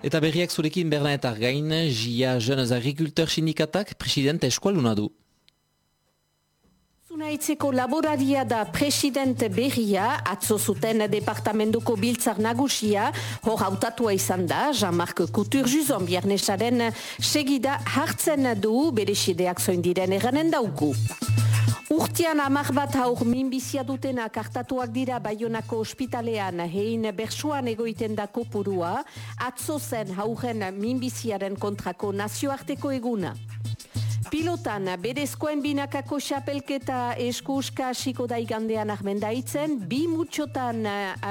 Eta berriak zurekin Bernaetar gain, Jia Jeunes Agriculteur Sindikatak presidente eskualuna du. Zunaitzeko laboraria da presidente berria, atzo zuten departamentuko biltzar nagusia, hor hautatua izan da, Jean-Marc Couture-Juzon biernesaren segida hartzen du. Bere sideak zoin diren eranen dauku. Urtian amak bat haur minbizia dutena kartatuak dira Bayonako ospitalean. Hein bersuan egoiten da kopurua, atzo zen hauren minbiziaren kontrako nazioarteko eguna. Pilotan, berezkoen binakako xapelketa eskuska hasiko da igandean ahmendaitzen, bi mutxotan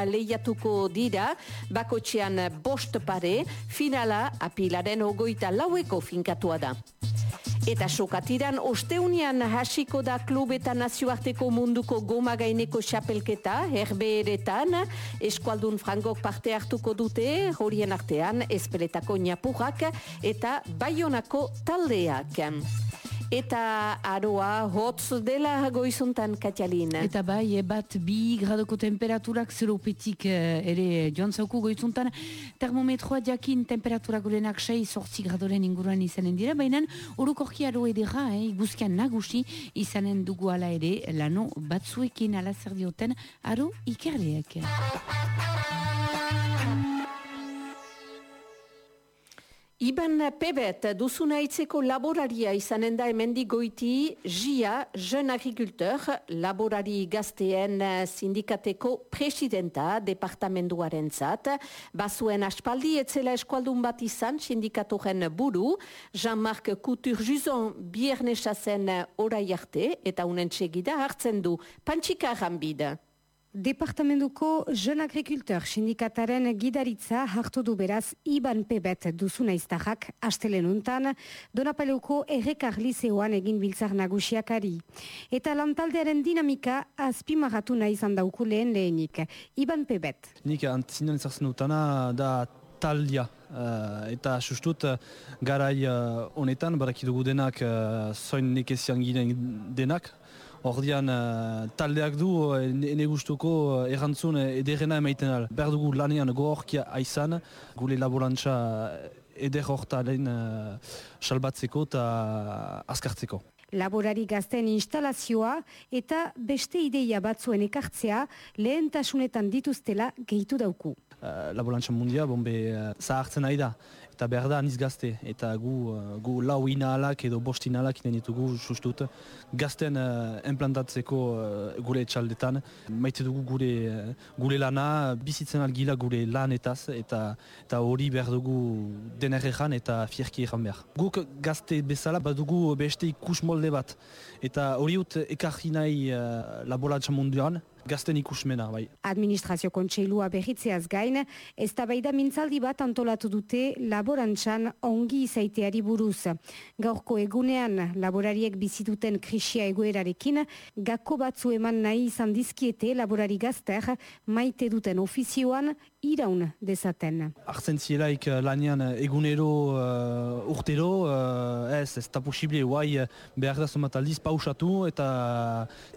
lehiatuko dira, bakotxean bost pare, finala apilaren ogoita laueko finkatua da. Eta sokatiran osteunian hasiko da klub eta nazioarteko munduko goma gaineko xapelketa, herbeeretan, eskualdun frangok parte hartuko dute, horien artean, espeletako napurrak eta baionako taldeak. Eta aroa hotz dela goizuntan, Katialin. Eta bai, bat bi gradoko temperaturak zeropetik eh, ere joan zauku goizuntan. Termometroa jakin temperaturak gorenak 6 sortzi gradoren inguruan izanen dira, baina orokorki aro edera, eh, guzkian nagusi izanen dugu ala ere, lano batzuekin ala zer dioten aro ikerleak. Iban Pebet duzuna itzeko laboraria izanen da emendi goiti Jia, jeune agriculteur, laborari gazteen sindikateko presidenta departamenduaren zat. Bazuen aspaldi etzela eskualdun bat izan sindikatoren buru, Jean-Marc Couture-Juzon biernesazen orai arte eta unen txegida hartzen du Pantsika Rambida. Departamentuko Jeune Agriculteur sindikataren gidaritza hartu du beraz Iban Pebet duzuna iztajak astelenuntan Donapaleuko errekar liseoan egin biltzar nagusiakari. Eta lantaldearen dinamika azpimagatu nahi izan dauku lehen lehenik. Iban Pebet. Nik antzinan ezartzen dutana da taldia. Uh, eta sustut uh, garai uh, honetan, barakidugu denak uh, zoin nekezian ginen denak, Ordian uh, taldeak du uh, ene gustuko uh, errantzun ederena emaiten al. Behar dugu lanean gohorkia aizan, gule laborantza eder horta lehen uh, salbatzeko eta azkartzeko. Laborari gazten instalazioa eta beste ideia batzuen ekartzea lehentasunetan dituztela gehitu dauku. Uh, laborantza mundia, bombe, uh, zahartzen nahi da eta behar da aniz gazte, eta gu, uh, gu lau inalak edo bost inalak inen ditugu sustut, gazten uh, implantatzeko uh, gure etxaldetan, maite dugu gure, uh, gure lana, bizitzen algila gure lanetaz, eta eta hori behar dugu denerrean eta fierki egan behar. Guk gazte bezala badugu beste ikus molde bat, eta hori ut ekarri nahi uh, laboratza munduan, gazten ikusmena, bai. Administrazio kontseilua berritzeaz gain, ez da baida mintzaldi bat antolatu dute laborantzan ongi izaiteari buruz. Gaurko egunean laborariek bizituten krisia egoerarekin, gako batzu eman nahi izan dizkiete laborari gazter maite duten ofizioan iraun dezaten. Artzen zielaik lanian egunero uh, urtero, uh, ez, ez da posible, guai behar da zomat aldiz pausatu eta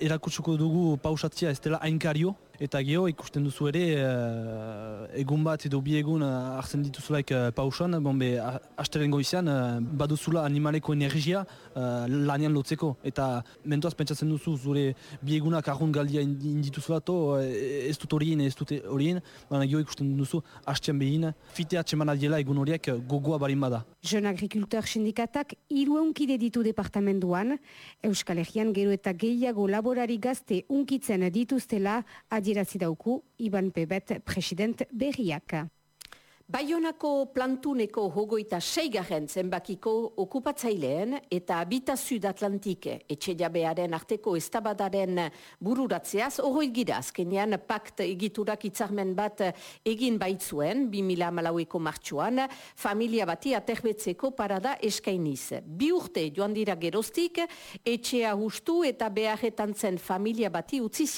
erakutsuko dugu pausatzia ez dela hainkario. Eta geho ikusten duzu ere, uh, egun bat edo bi egun uh, hartzen dituzulaik uh, pausan, bombe, hasteren goizean, uh, baduzula animaleko energia uh, lanian lotzeko. Eta mentoaz pentsatzen duzu, zure bi egunak arrun galdia indituzula to, uh, ez dut horien, ez dut horien, baina geho ikusten duzu, hastean behin, fitea txeman adiela egun horiek gogoa barin bada. Jeune Agriculteur Sindikatak iruenkide ditu departamentuan, Euskal Herrian gero eta gehiago laborari gazte unkitzen dituztela adierazi dauku Iban Pebet president berriak. Baionako plantuneko hogoita seigarren zenbakiko okupatzaileen eta Habita Sud Atlantik etxe jabearen arteko estabadaren bururatzeaz horroi gira azkenean pakt egiturak itzarmen bat egin baitzuen 2000 malaueko martxuan familia bati aterbetzeko parada eskainiz. Bi urte joan dira geroztik etxea hustu eta beharretan zen familia bati utzi.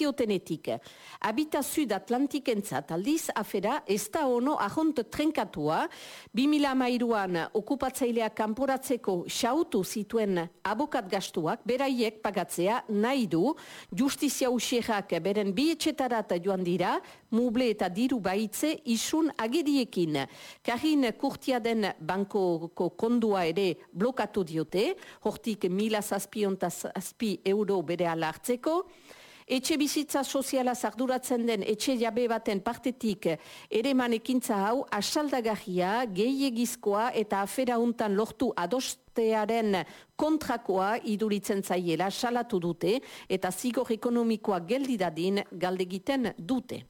Habita Sud Atlantik entzat aldiz afera ez da ono ahont tre trenkatua. 2008an okupatzaileak kanporatzeko xautu zituen abokat gastuak beraiek pagatzea nahi du. Justizia usierak beren bi etxetarat joan dira, muble eta diru baitze isun agediekin. Karin kurtia den bankoko kondua ere blokatu diote, hortik mila zazpiontaz azpi euro bere alartzeko, Etxe bizitza soziala zarduratzen den etxe jabe baten partetik ere manekintza hau asaldagarria, gehiegizkoa eta afera untan lortu adostearen kontrakoa iduritzen zaiela salatu dute eta zigor ekonomikoa geldidadin galdegiten dute.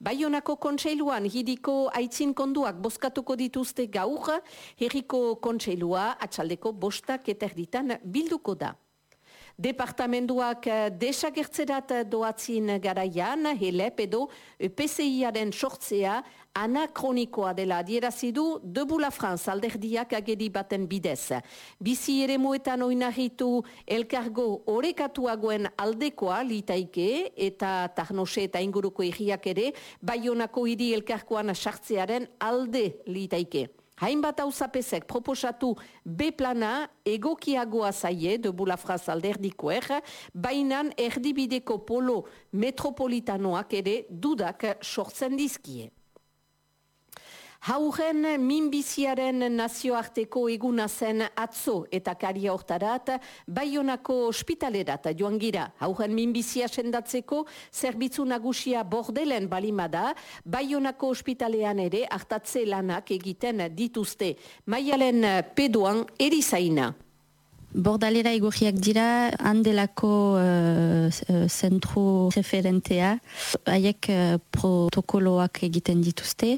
Baionako kontseiluan hiriko aitzin konduak bozkatuko dituzte gaur, herriko kontseilua atxaldeko bostak eta erditan bilduko da. Departamentuak eh, desagertzerat doatzin garaian, helep edo PCI-aren sortzea anakronikoa dela adierazidu Debu la France alderdiak agedi baten bidez. Bizi ere muetan oinarritu elkargo orekatuagoen aldekoa litaike eta tarnose eta inguruko egiak ere baionako hiri elkarkoan sartzearen alde litaike. Hainbat hau zapesek proposatu B-plana egokiagoa zaie de bulafraz alderdikoer, bainan erdibideko polo metropolitanoak ere dudak sortzen dizkie. Hauren minbiziaren nazioarteko eguna zen atzo eta karia hortarat, baionako ospitalerat joan gira. Hauren minbizia sendatzeko zerbitzu nagusia bordelen balimada, baionako ospitalean ere hartatze lanak egiten dituzte. Maialen peduan erizaina. Bordalera igorriak dira handelako uh, zentru referentea. Haiek uh, protokoloak egiten dituzte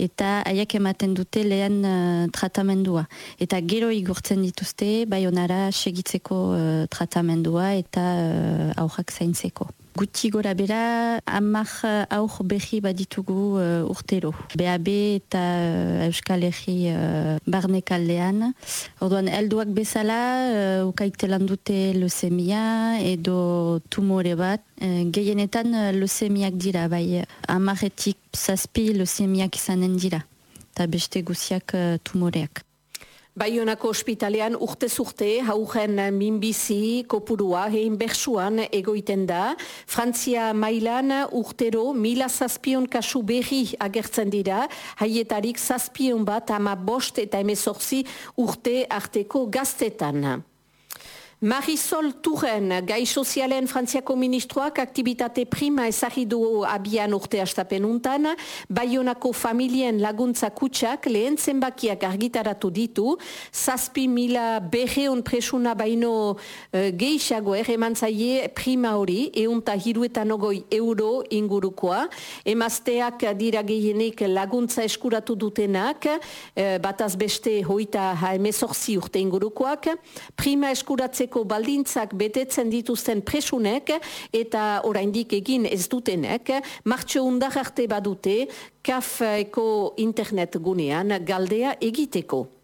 eta haiek ematen dute lehen uh, tratamendua. Eta gero igortzen dituzte baionara segitzeko uh, tratamendua eta uh, aurrak zaintzeko. Guti gora bera, amak aur behi baditugu uh, urtero. BAB eta uh, Euskal Herri uh, barnekaldean. Orduan, elduak bezala, uh, ukaitelan dute leusemia edo tumore bat. Uh, gehienetan uh, dira, bai amaretik zazpi leusemiak izanen dira. Eta beste guziak uh, tumoreak. Baionako ospitalean urte zurte haugen minbizi kopurua hein bersuan egoiten da. Frantzia mailan urtero mila zazpion kasu berri agertzen dira. Haietarik zazpion bat ama bost eta emezorzi urte arteko gaztetan. Marisol Turen, gai sozialen frantziako ministroak aktivitate prima ezagidu abian urte astapen untan, baionako familien laguntza kutsak lehen zenbakiak argitaratu ditu, zazpi mila berreon presuna baino uh, gehiago erremantzaie prima hori, eunta hiruetan ogoi euro ingurukoa, emazteak dira gehienik laguntza eskuratu dutenak, uh, bataz beste hoita haemezorzi urte ingurukoak, prima eskuratzeko baldintzak betetzen dituzten presunek eta oraindik egin ez dutenek, martxo undar arte badute, kafeko internet gunean galdea egiteko.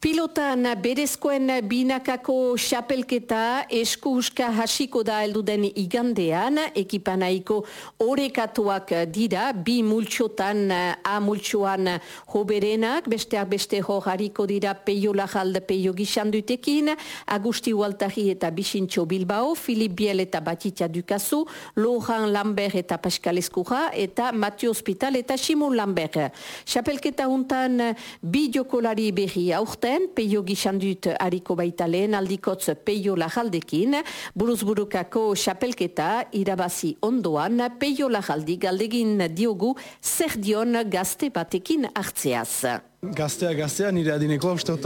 Pilotan berezkoen binakako xapelketa eskuska hasiko da elduden igandean, ekipanaiko orekatuak dira, bi multxotan, a multxoan hoberenak, besteak beste hariko dira peio lajalde peio gixandutekin, Agusti Waltari eta Bixintxo Bilbao, Filip Biel eta Batitia Dukazu, Lohan Lambert eta Pascal Eskura, eta Matio Hospital eta Simon Lambert. Xapelketa untan bi jokolari berri aurten, peio gixandut hariko baita lehen aldikotz peio lajaldekin, buruzburukako xapelketa irabazi ondoan peio lajaldi galdegin diogu zer dion gazte batekin hartzeaz. Gaztea, gaztea, nire adineko, uste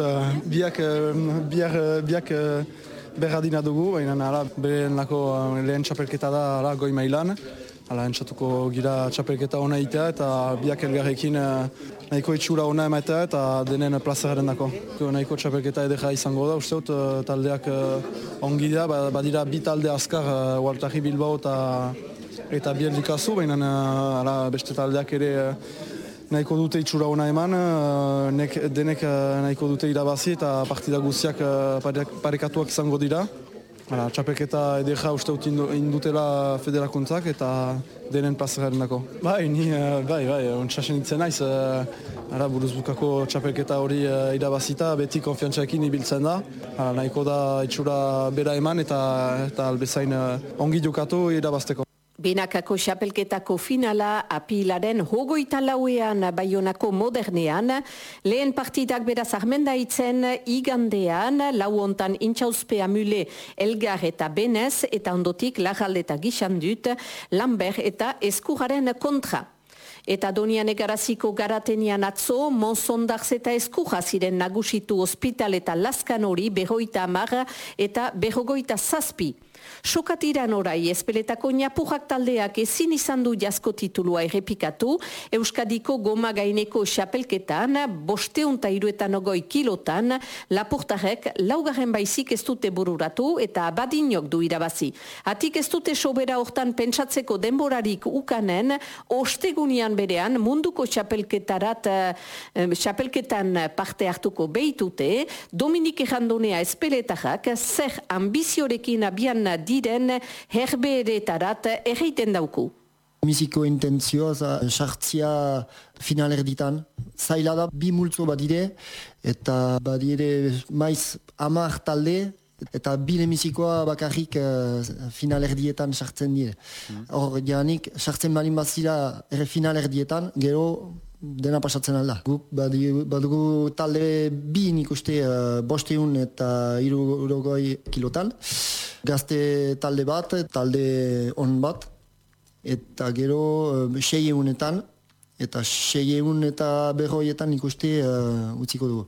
biak, biak, biak berradina dugu, baina beren lako lehen txapelketa da ara, goi mailan. Hala, entzatuko gira txapelketa hona itea eta biak elgarrekin nahiko itxura hona ematea eta denen plazeraren dako. Nahiko txapelketa edera izango da, uste dut taldeak ongi dira, badira bi talde azkar, Waltari Bilbao eta eta Bieldikazu, baina beste taldeak ere nahiko dute itxura hona eman, nek, denek nahiko dute irabazi eta partida guztiak parekatuak izango dira. Hala, txapelketa edera uste dut indu- indutela federakuntzak eta denen plazaren dako. Bai, ni, eh, bai, bai, ontsasen ditzen naiz. eh, Ara, buruz bukako txapelketa hori eh, irabazita, beti konfiantzaekin ibiltzen da. Hala, nahiko da itxura bera eman eta, eta albezain ongi jokatu irabazteko. Benakako xapelketako finala apilaren hogoita lauean baionako modernean, lehen partidak beraz armendaitzen igandean, lau hontan intxauspea mule elgar eta benez, eta ondotik lajalde eta gixandut, Lambert eta eskuraren kontra. Eta donian egaraziko garatenian atzo, Monsondarz eta Eskurra ziren nagusitu ospital eta laskan hori berroita amar eta berrogoita zazpi. Sokatiran orai espeletako napurrak taldeak ezin izan du jasko titulua errepikatu, Euskadiko goma gaineko xapelketan, bosteun ta iruetan ogoi kilotan, lapurtarek laugarren baizik ez dute bururatu eta abadinok du irabazi. Atik ez dute sobera hortan pentsatzeko denborarik ukanen, ostegunian berean munduko xapelketarat, eh, xapelketan parte hartuko behitute, Dominik Errandonea espeletarrak zer ambiziorekin abian diren herberetarat erreiten dauku. Miziko intentzioa sartzia finalerditan. Zaila da, bi multzo badire, eta badire maiz amar talde, eta bi lemizikoa bakarrik uh, finalerdietan sartzen dire. Hor, janik, sartzen balin bazira ere finalerdietan, gero dena pasatzen alda. Guk badugu talde bi nik uste uh, bosteun eta irurogoi kilotan. Gazte talde bat, talde on bat, eta gero uh, sei egunetan, eta sei egun eta berroietan ikuste uh, utziko dugu.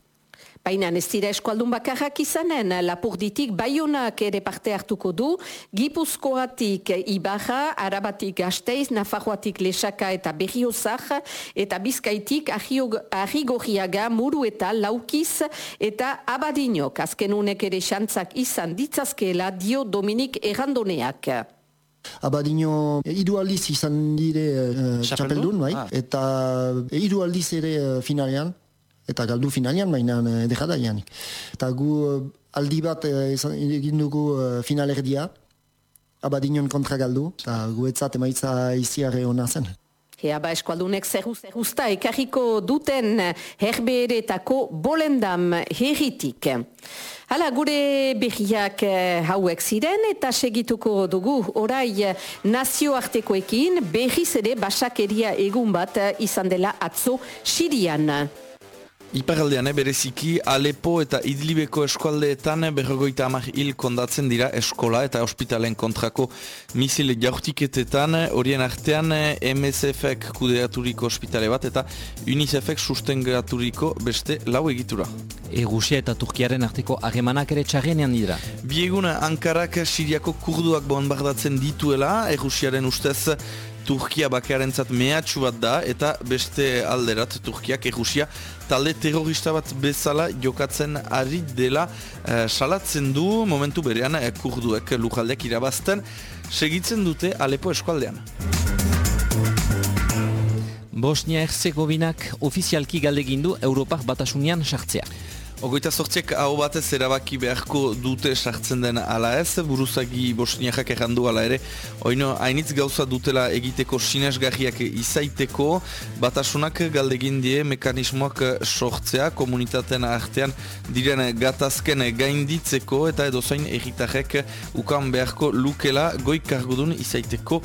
Baina ez dira eskualdun bakarrak izanen, Lapurditik Baionak ere parte hartuko du, Gipuzkoatik Ibarra, Arabatik Gasteiz, Nafarroatik Lesaka eta Berriozak, eta Bizkaitik Arrigorriaga, Muru eta Laukiz, eta Abadinok, azken unek ere xantzak izan ditzazkeela dio Dominik Errandoneak. Abadino hiru aldiz izan dire uh, txapeldun, bai, Ah. eta hiru aldiz ere uh, finalean, eta galdu finalean, baina uh, dejada janik. Eta gu uh, aldi bat izan- egin dugu finalerdia, Abadinon kontra galdu, eta guetzat emaitza iziare hona zen. Ea ba eskualdunek zerru zerruzta ekarriko duten herberetako bolendam herritik. Hala, gure berriak eh, hauek ziren eta segituko dugu orai eh, nazioartekoekin berriz ere basakeria egun bat eh, izan dela atzo Sirian. Iparaldean, eh, bereziki Alepo eta Idlibeko eskualdeetan berrogoita amak hil kondatzen dira eskola eta ospitalen kontrako misil jaurtiketetan, horien artean eh, MSF-ek kudeaturiko ospitale bat eta UNICEF-ek sustengaturiko beste lau egitura. Egusia eta Turkiaren arteko harremanak ere txarrenean dira. Biegun Ankarak Siriako kurduak bombardatzen dituela, Errusiaren ustez Turkia bakearentzat mehatxu bat da, eta beste alderat Turkiak Errusia talde terrorista bat bezala jokatzen ari dela eh, salatzen du momentu berean eh, kurduek lujaldek irabazten segitzen dute Alepo eskualdean. Bosnia-Herzegovinak ofizialki galdegin du Europak batasunean sartzea. Ogoita sortziek hau batez erabaki beharko dute sartzen den ala ez, buruzagi bosniakak errandu ala ere, oino hainitz gauza dutela egiteko sinesgarriak izaiteko, batasunak galdegin die mekanismoak sortzea, komunitateen artean diren gatazken gainditzeko eta edozain erritarrek ukan beharko lukela goi kargudun izaiteko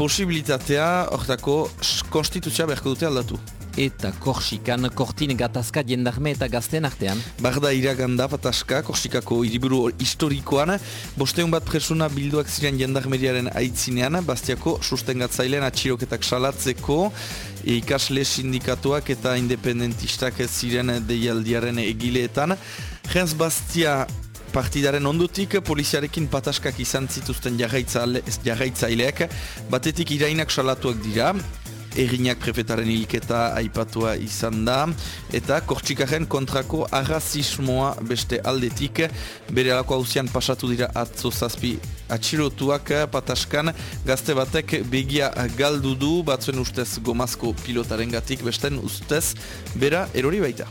posibilitatea. Hortako konstituzioa beharko dute aldatu. Eta Korsikan kortin gatazka jendarme eta gazten artean. Barda iraganda pataska, Korsikako hiriburu historikoan, bosteun bat presuna bilduak ziren jendarmeriaren aitzinean, Bastiako sustengatzailean atxiroketak salatzeko, ikasle sindikatuak eta independentistak ziren deialdiaren egileetan. Jens Bastia partidaren ondotik poliziarekin pataskak izan zituzten jarraitzaile- jarraitzaileak, batetik irainak salatuak dira, Errinak prefetaren hilketa aipatua izan da, eta Kortsikaren kontrako arrazismoa beste aldetik, bere alako hauzian pasatu dira atzo zazpi atxirotuak pataskan, gazte batek begia galdu du, batzuen ustez gomazko pilotaren gatik, besten ustez bera erori baita.